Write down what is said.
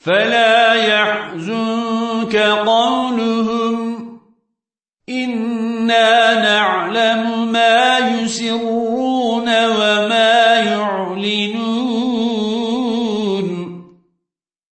فلا يحزنك قولهم. إنا نعلم ما يسرون وما يعلنون.